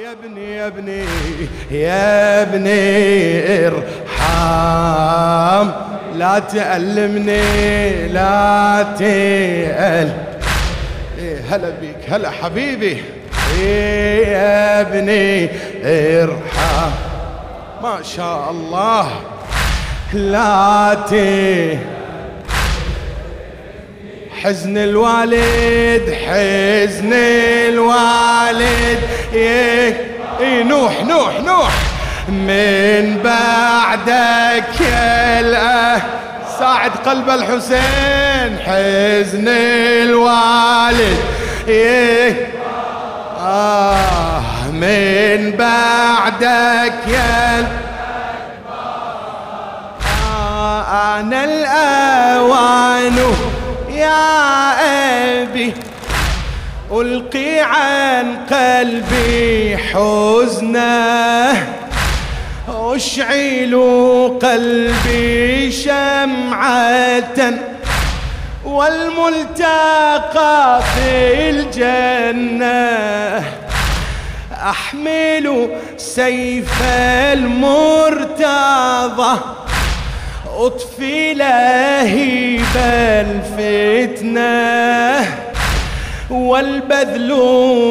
يا ابني يا ابني يا ابني ارحم. لا تألمني لا تأل. إيه هلا بيك هلا حبيبي. إيه يا ابني ارحم. ما شاء الله. لا تأل. حزن الوالد حزن الوالد. إيه إيه نوح نوح نوح. من بعدك يا ساعد قلب الحسين حزن الوالد. إيه آه من بعدك يا آه أنا الأوان يا أبي ألقي عن قلبي حزنة. أشعل قلبي شمعة والملتقى في الجنة. أحمل سيف المرتضى. أطفي لهيب الفتنة والبذل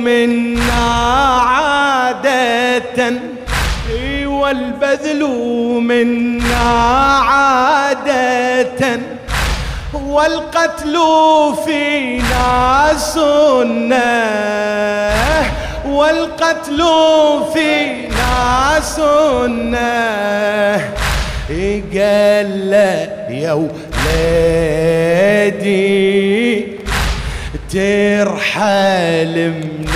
منا عادة. والبذل منا عادة. والقتل فينا سنة. والقتل فينا سنة. قال يا ولادي ترحل من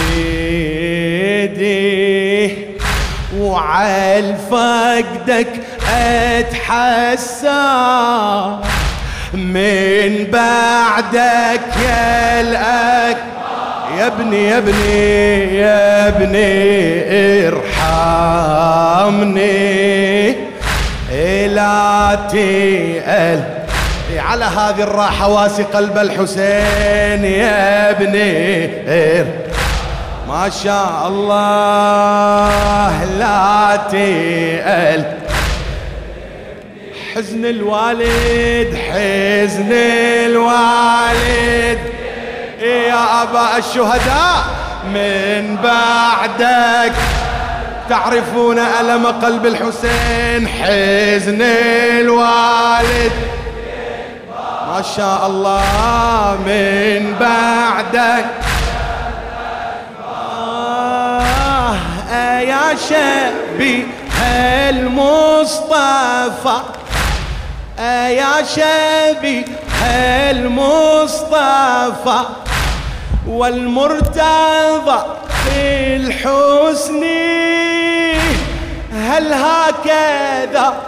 ايدي وعال فقدك أتحسى. من بعدك يا الأك يا ابني يا ابني يا ابني ارحمني. لا تقل على هذه الراحة واسي قلب الحسين يا ابني ما شاء الله لا تقل حزن الوالد حزن الوالد. يا أبا الشهداء من بعدك. تعرفون ألم قلب الحسين؟ حزن الوالد. ما شاء الله من بعدك آه يا شبي المصطفى. آه يا شبي المصطفى. والمرتضى في الحسن هل هكذا؟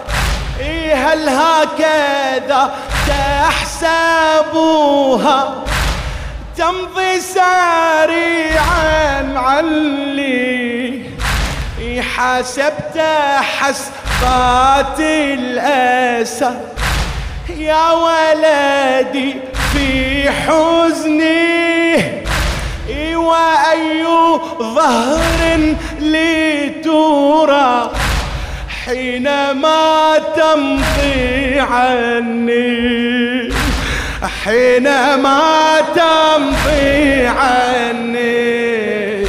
إيه هل هكذا؟ تحسبوها تمضي سريعا علي. حسبت حسبات الأسى. يا ولدي في حزني. وأي ظهر لترى. حينما تمضي عني حينما تمضي عني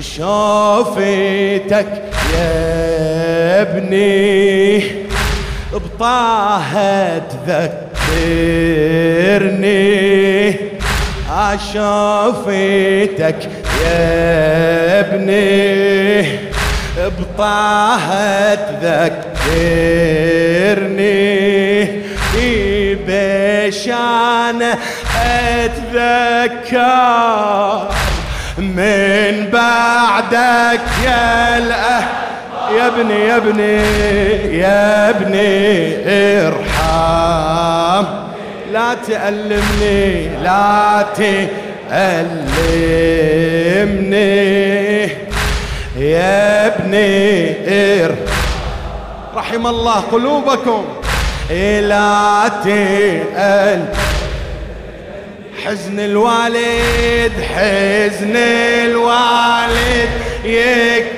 شوفتك يا ابني بطه تذكرني. اشوفتك يا ابني. بطه تذكرني بشان أتذكر من بعدك. يا الأه يا ابني يا ابني يا ابني ارحم. لا تألمني لا تألمني. يا ابني إر رحم الله قلوبكم. لا تقل. حزن الوالد حزن الوالد يكبر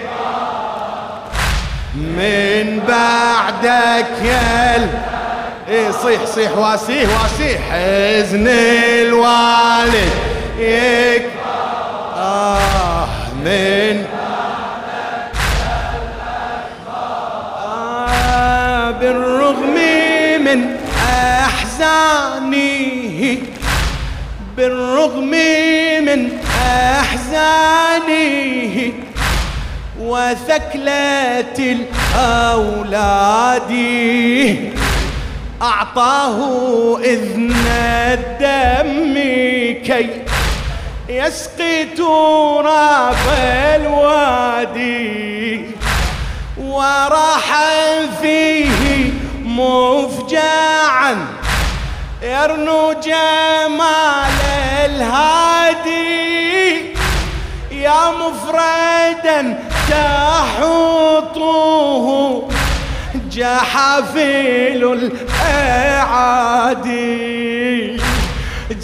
من بعدك يا إيه صيح صيح واسيه واسيه حزن الوالد يكبر آه من بالرغم من أحزانه بالرغم من أحزانه وثكلة الأولاد أعطاه إذن الدم كي يسقي تراب الوادي. وراح فيه يرنو جمال الهادي يا مفردا تحطه جحافل الأعادي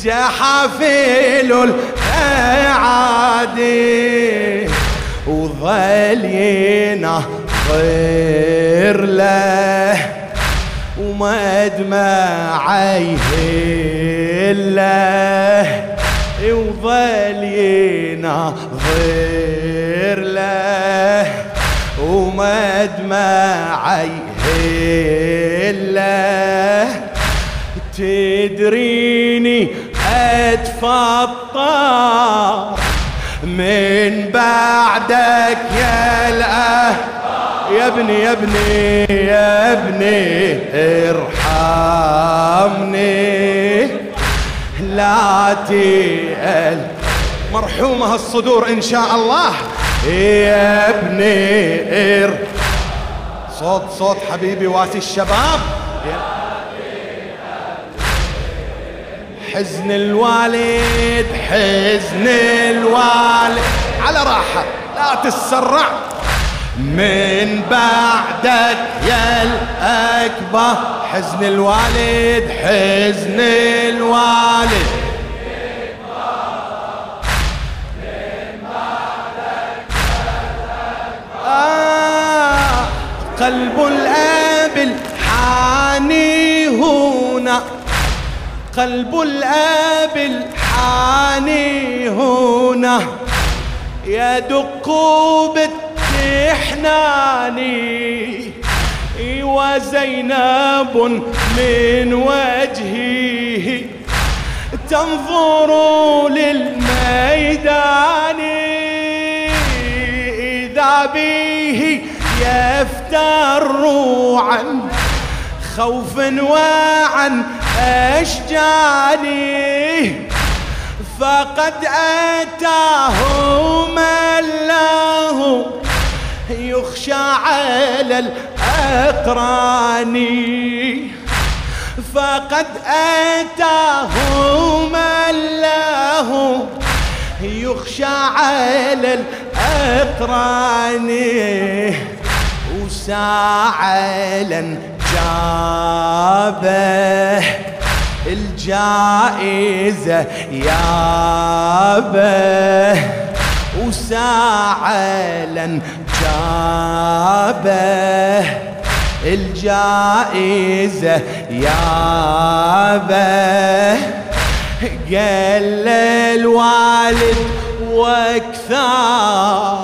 جحافل الأعادي وظل ينظر له. وما دمعيه له وظل ينظر له وما دمعيه له. تدريني أتفطر من بعدك يا الأه يا ابني يا ابني يا ابني ارحمني. لا تقل. مرحومة الصدور إن شاء الله. يا ابني ار. صوت صوت حبيبي واسي الشباب. حزن الوالد حزن الوالد. على راحة لا تتسرع من بعدك يا الأكبر. حزن الوالد حزن الوالد. آه قلب الآب الحاني هنا. قلب الآب الحاني هنا. يدق بالتحناني وزينب من وجهه تنظر للميدان. إذا به يفتر عن خوف وعن أشجاني فقد أتاه من له يخشى على الأقران. فقد أتاه من له يخشى على الأقران. وساعلا جابه الجائزة يابه. وساعلا جابه الجائزة يابه قال الوالد وأكثر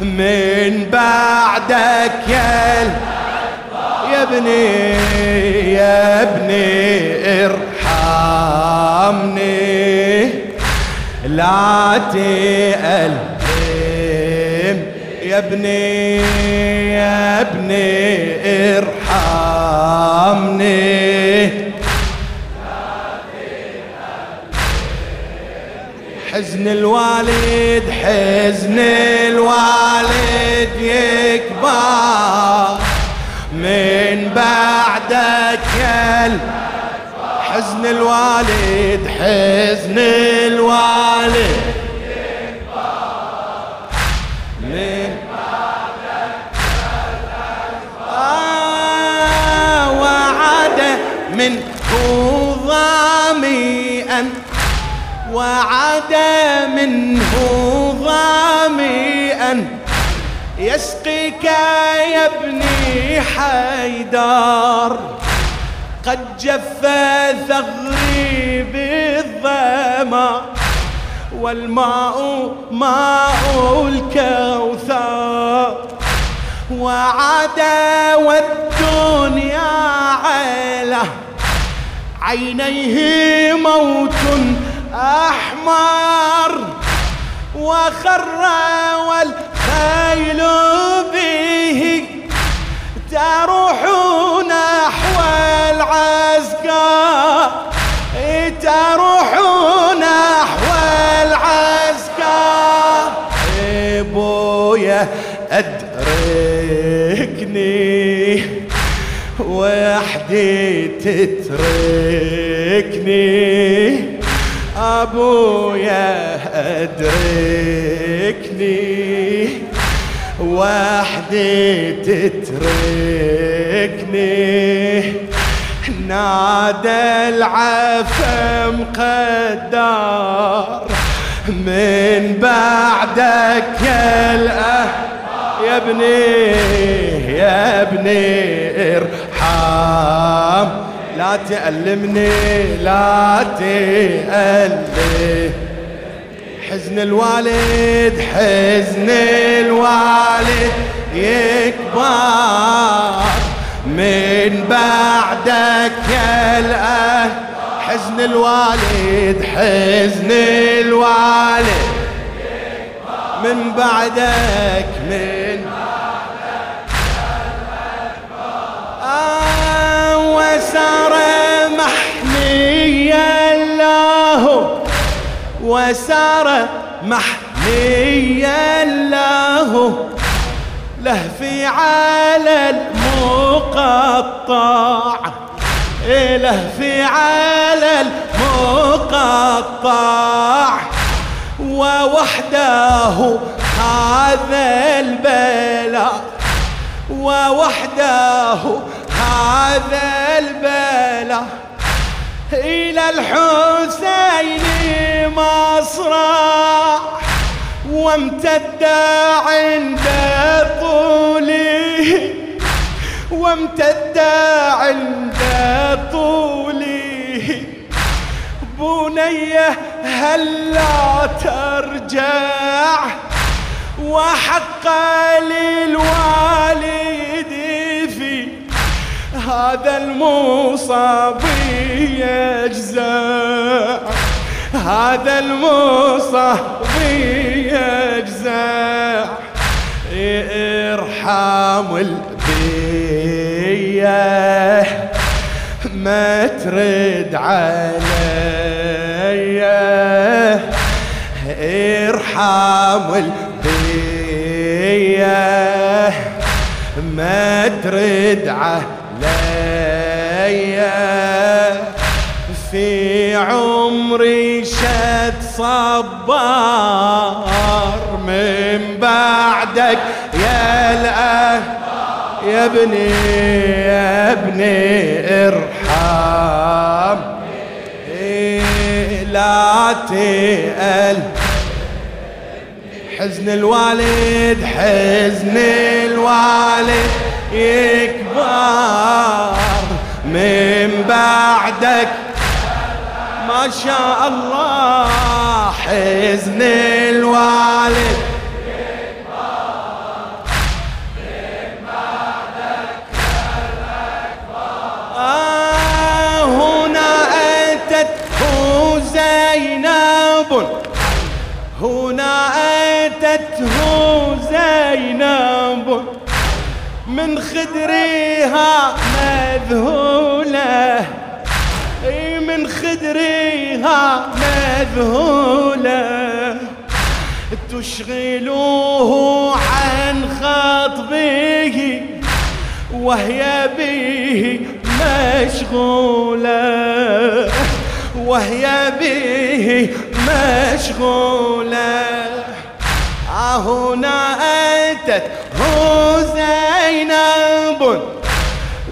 من بعدك. يا يا ابني يا ابني ارحمني. لا تألم يا ابني يا ابني ارحمني. حزن الوالد حزن الوالد يكبر. من بعدك يا حزن الوالد حزن الوالد. ظامئا وعد منه ظامئا يسقيك يا ابني حيدر قد جف ثغري بالظما والماء ماء الكوثر. وعاد والدنيا عيله عينيه موت أحمر وخر والخيل به تروح تتركني. أبويا أدركني. وحدي تتركني. نادى العفم قدار من بعدك يا الأهل. يا ابني يا ابني ارحم. لا تألمني لا تألم حزن الوالد حزن الوالد يكبر. من بعدك يا الأهل حزن الوالد حزن الوالد من بعدك من وسار محميا له وسار محميا له لهفي على المقطع. لهفي على المقطع. ووحده هذا البلاء. ووحده هذا البلاء إلى الحسين مصرع وامتد عند طوله وامتد عند طوله. بنيه هلا ترجع؟ وحق للوالد في هذا المصاب يجزع هذا المصاب يجزع ارحم البيه ما ترد علي. ارحم البيه ما ترد علي. في عمري شد صبار من بعدك. يا الأهل يا ابني يا ابني ارحم. لا تقل. حزن الوالد حزن الوالد يكبر. من بعدك. ما شاء الله حزن الوالد. آه هنا أتته زينب. هنا أتته زينب. من خدرها مذهولة. إي من خدرها مذهولة. تشغلوه عن خطبه وهي به مشغولة. وهي به مشغولة. هنا أتت زينب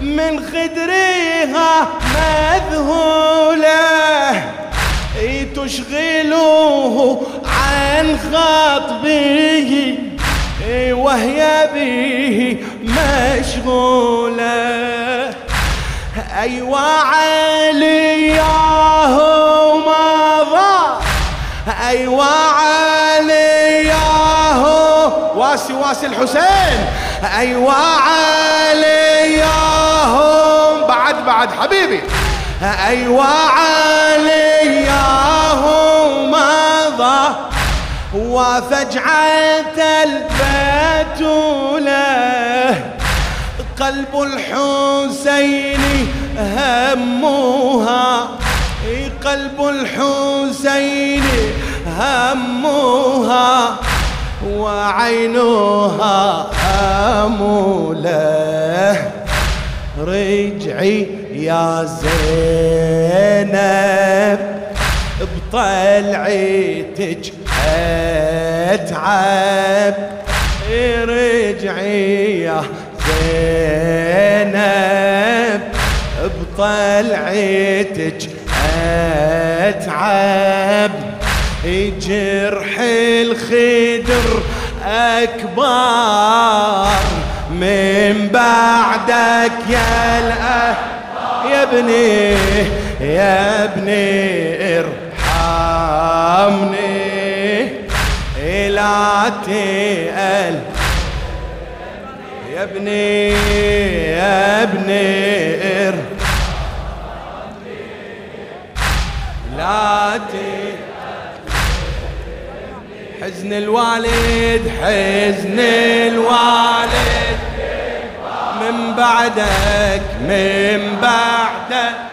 من خدرها مذهولة. تشغله عن خطبه وهي به مشغولة. أيوة علي ياهو مضى أيوة علي واسي الحسين. أيوة علي ياهو بعد بعد حبيبي. أيوة علي ياهو مضى وفجعة البتولة قلب الحسين همها. قلب الحسين همها. وعينها أموله رجعي يا زينب بطلعتك أتعب. رجعي يا زينب بطلعتك أتعب. جرح الخدر أكبر من بعدك يا الأه يا ابني يا ابني ارحمني. لا تقل. يا ابني يا ابني لا حزن الوالد حزن الوالد. من بعدك من بعدك.